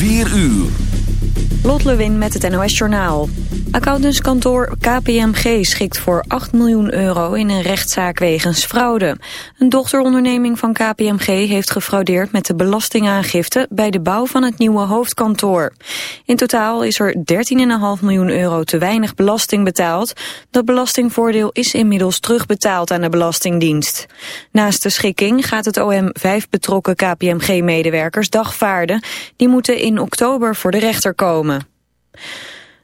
4 uur. Lot Lewin met het NOS Journaal. Accountantskantoor KPMG schikt voor 8 miljoen euro in een rechtszaak wegens fraude. Een dochteronderneming van KPMG heeft gefraudeerd met de belastingaangifte bij de bouw van het nieuwe hoofdkantoor. In totaal is er 13,5 miljoen euro te weinig belasting betaald. Dat belastingvoordeel is inmiddels terugbetaald aan de Belastingdienst. Naast de schikking gaat het OM vijf betrokken KPMG-medewerkers dagvaarden. Die moeten in oktober voor de rechter komen.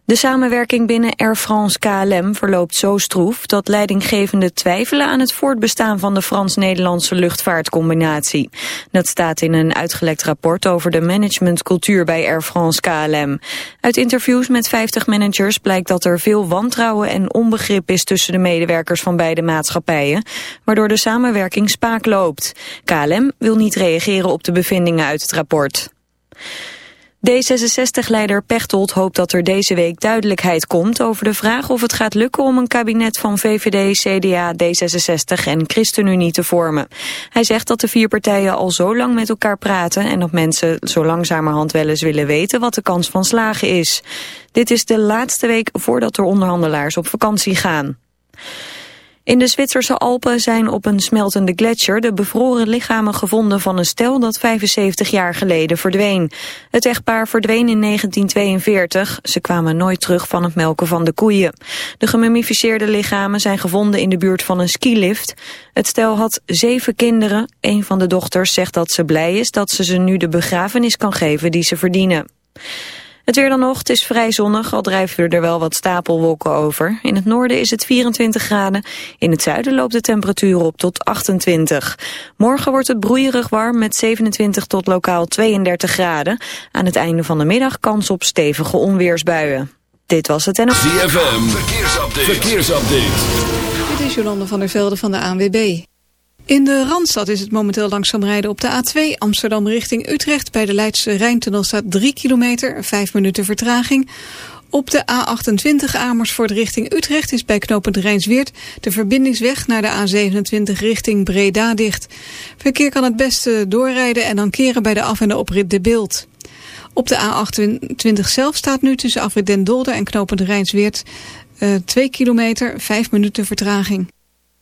De samenwerking binnen Air France KLM verloopt zo stroef dat leidinggevenden twijfelen aan het voortbestaan van de Frans-Nederlandse luchtvaartcombinatie. Dat staat in een uitgelekt rapport over de managementcultuur bij Air France KLM. Uit interviews met 50 managers blijkt dat er veel wantrouwen en onbegrip is tussen de medewerkers van beide maatschappijen, waardoor de samenwerking spaak loopt. KLM wil niet reageren op de bevindingen uit het rapport. D66-leider Pechtold hoopt dat er deze week duidelijkheid komt over de vraag of het gaat lukken om een kabinet van VVD, CDA, D66 en ChristenUnie te vormen. Hij zegt dat de vier partijen al zo lang met elkaar praten en dat mensen zo langzamerhand wel eens willen weten wat de kans van slagen is. Dit is de laatste week voordat de onderhandelaars op vakantie gaan. In de Zwitserse Alpen zijn op een smeltende gletsjer de bevroren lichamen gevonden van een stel dat 75 jaar geleden verdween. Het echtpaar verdween in 1942. Ze kwamen nooit terug van het melken van de koeien. De gemummificeerde lichamen zijn gevonden in de buurt van een skilift. Het stel had zeven kinderen. Een van de dochters zegt dat ze blij is dat ze ze nu de begrafenis kan geven die ze verdienen. Het weer dan nog, het is vrij zonnig, al drijven er wel wat stapelwolken over. In het noorden is het 24 graden, in het zuiden loopt de temperatuur op tot 28. Morgen wordt het broeierig warm met 27 tot lokaal 32 graden. Aan het einde van de middag kans op stevige onweersbuien. Dit was het en... ZFM, verkeersupdate. verkeersupdate. Dit is Jolande van der Velde van de ANWB. In de Randstad is het momenteel langzaam rijden op de A2 Amsterdam richting Utrecht. Bij de Leidse Rijntunnel staat 3 kilometer, 5 minuten vertraging. Op de A28 Amersfoort richting Utrecht is bij knooppunt Rijnsweert de verbindingsweg naar de A27 richting Breda dicht. Verkeer kan het beste doorrijden en dan keren bij de af- en de oprit de beeld. Op de A28 zelf staat nu tussen afrit Den Dolder en knooppunt Rijnsweert uh, 2 kilometer, 5 minuten vertraging.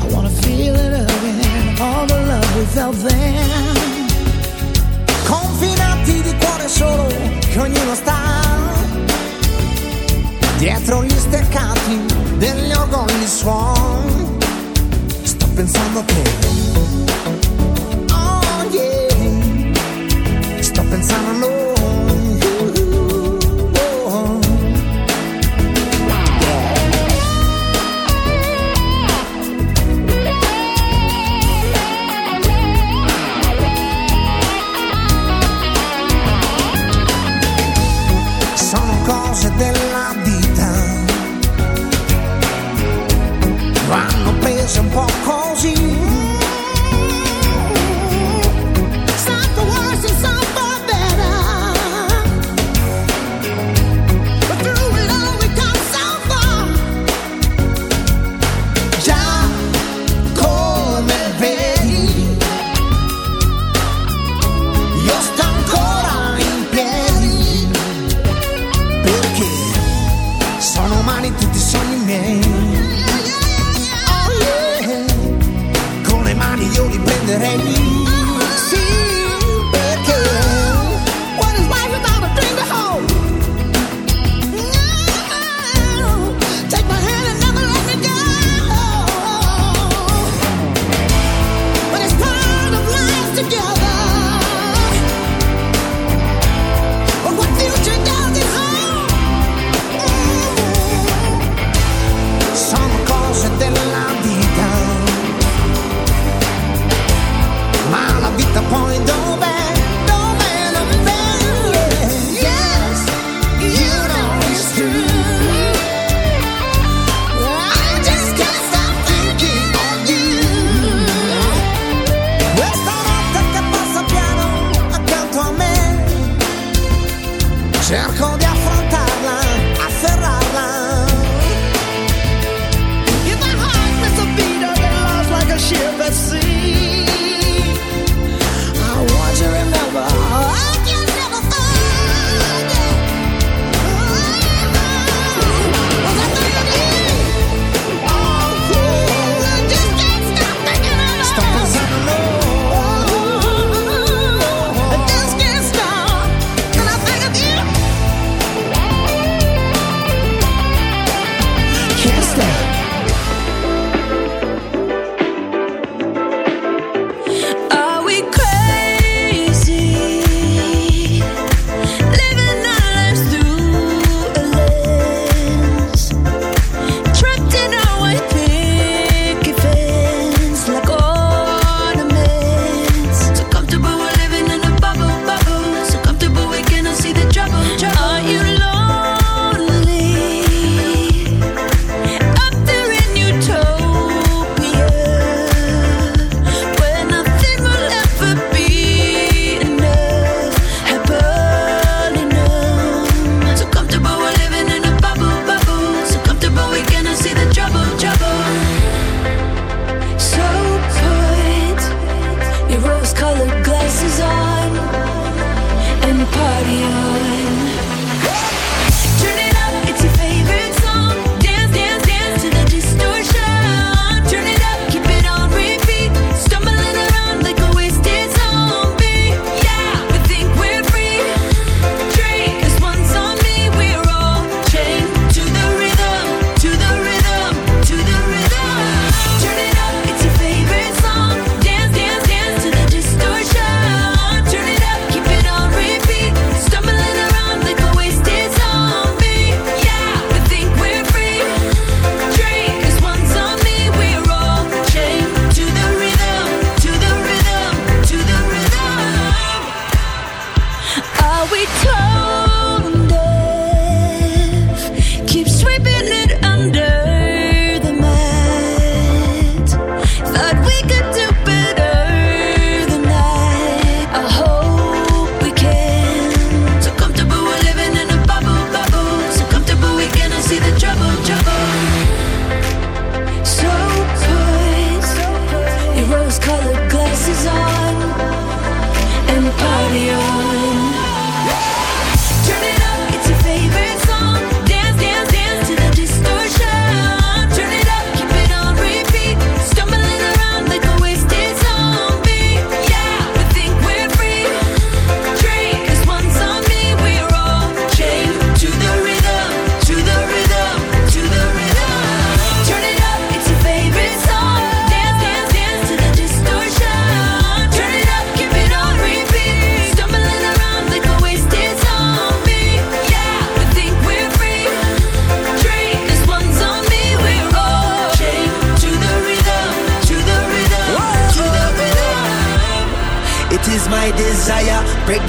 I wanna feel it again, all the love we felt then. Confinati di cuore solo che ognuno sta Dietro gli steccati degli orgogli suon Sto pensando a te Oh yeah Sto pensando a noi some you.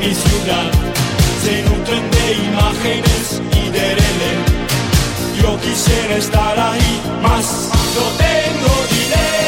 mi ciudad se nutren de imágenes y de relé. Yo quisiera estar ahí, más no tengo dinero.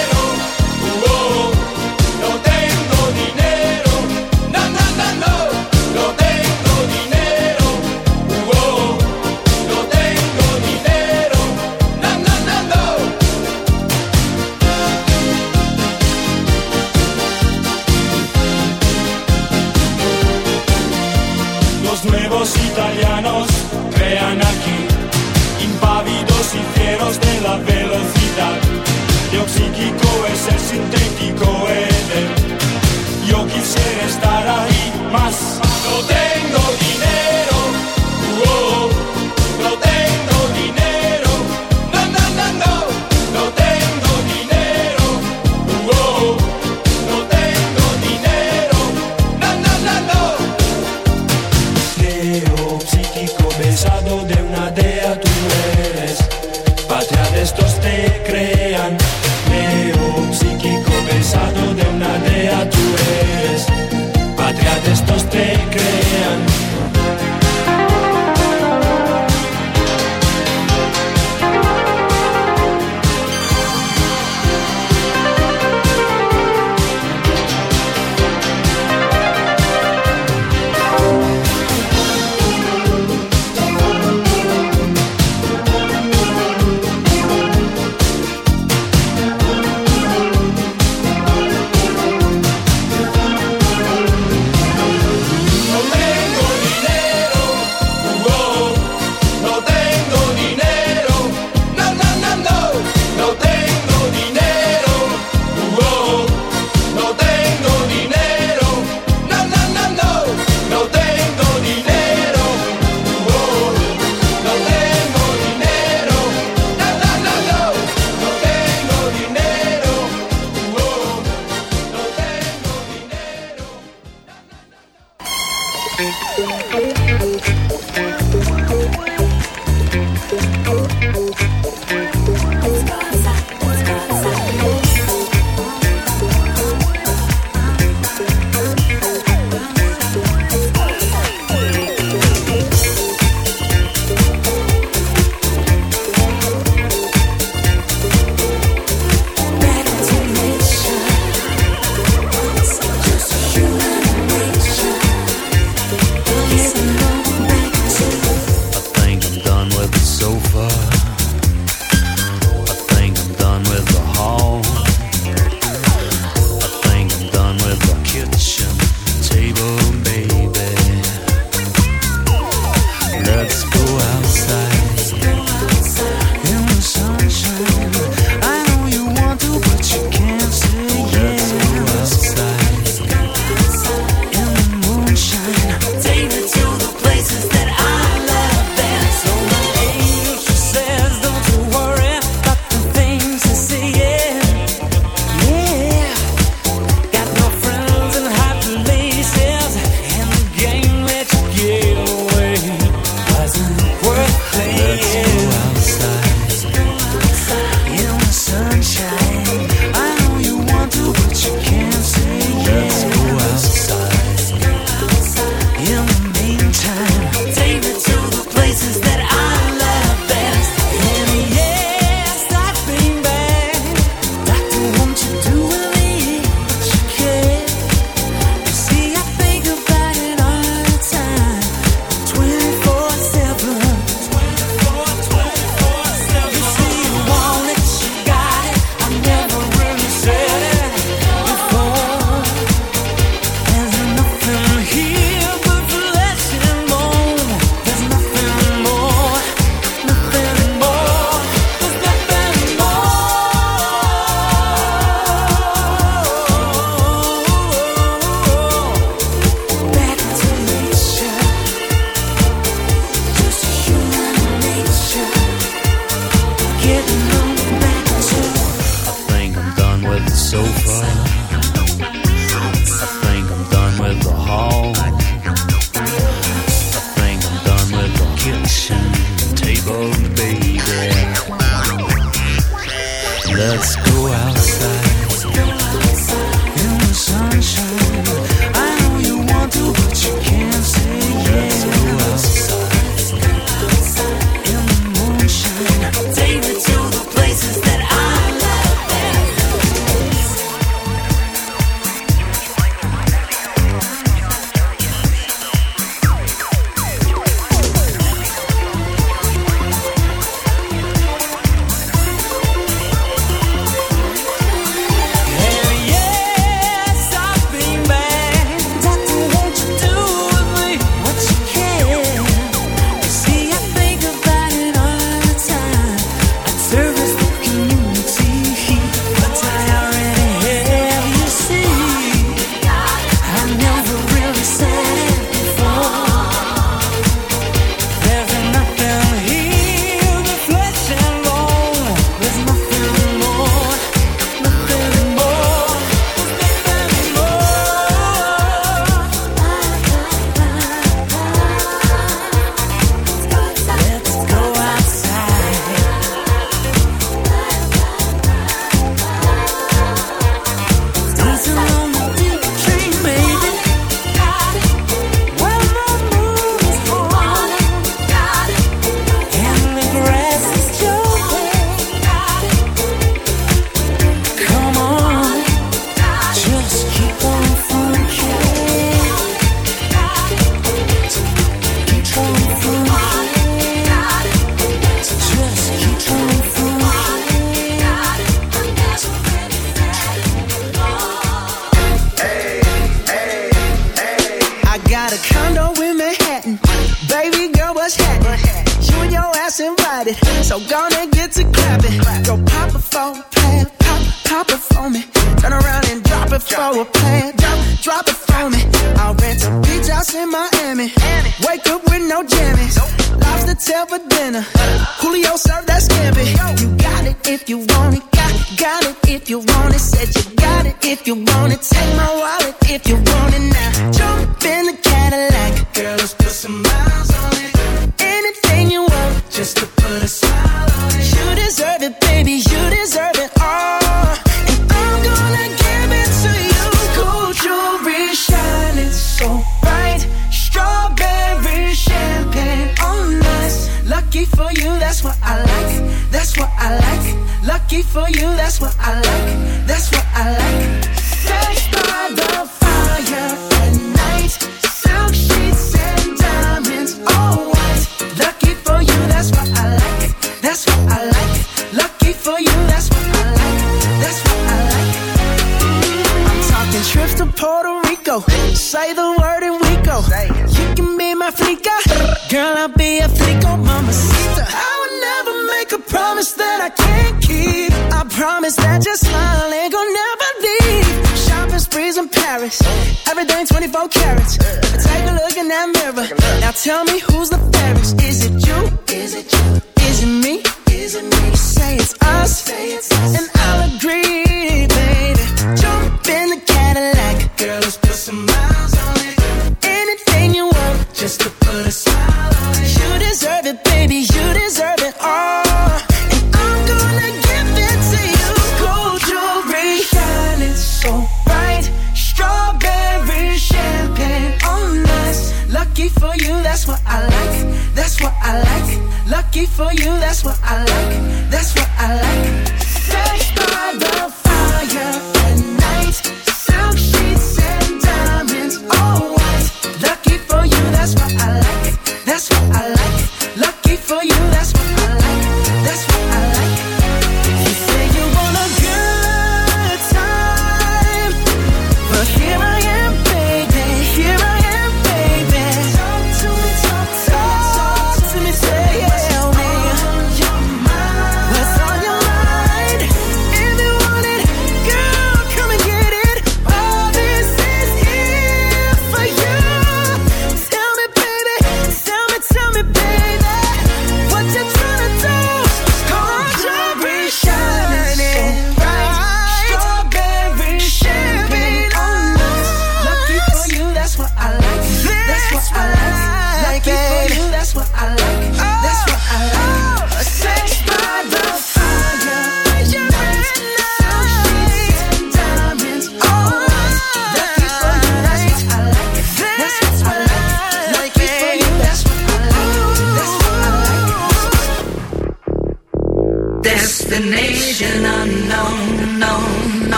You, that's what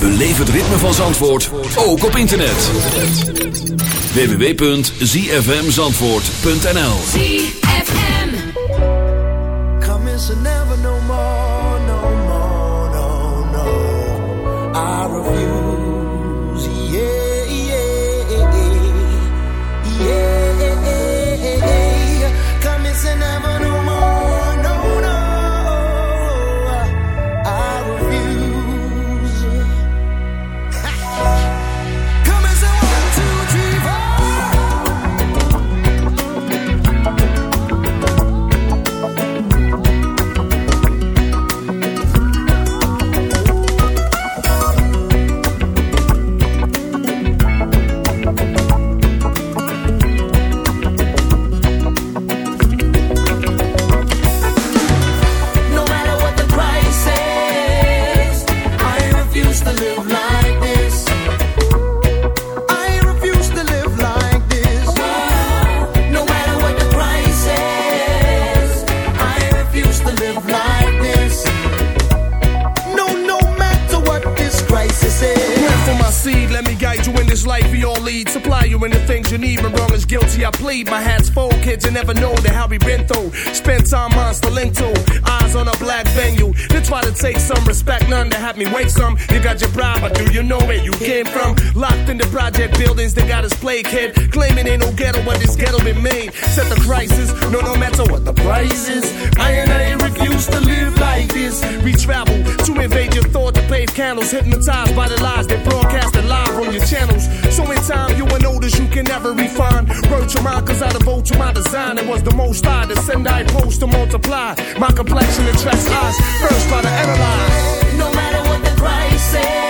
Beleef het ritme van Zandvoort, ook op internet. www.zfmzandvoort.nl Come is never no more, no more, no, no. I refuse, lead. Supply you in the things you need. When wrong is guilty, I plead. My hat's full, kids, you never know the hell we been through. Spend time link to. Eyes on a black venue. They try to take some respect, none to have me wake some. You got your bribe, but do you know where you came from? Locked in the project buildings, they got us plague kid. Claiming ain't no ghetto, but this ghetto been made. Set the crisis, no, no matter what the price is. I and I refuse to live like this. We travel to invade your thought to pave candles. Hypnotized by the lies they broadcasted live on your channels. So in time, you will notice you can never refine. Word to mine, cause I devote to my design. It was the most I to send, I post to multiply. My complexion attracts eyes. First, try to analyze. No matter what the price is,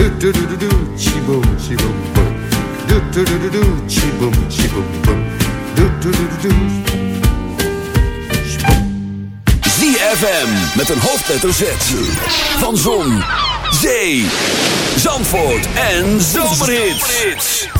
Do do. ZFM met een hoofdletter. Van Zon, Zee, Zandvoort en Zomerhits.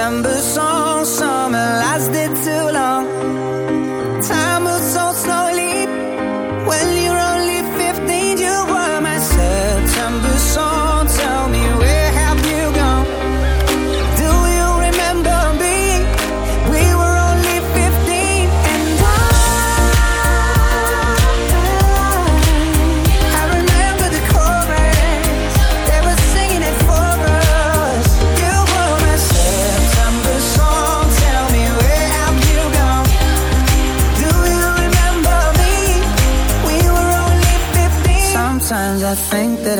December song.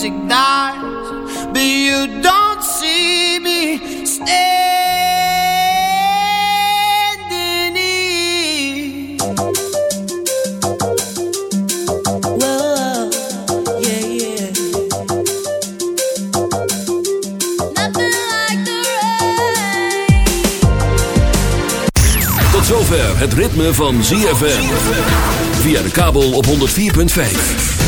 Music dies, but you don't see me standing here. Whoa, yeah, yeah. Nothing like the Tot zover het ritme van ZFM. Via de kabel op 104.5.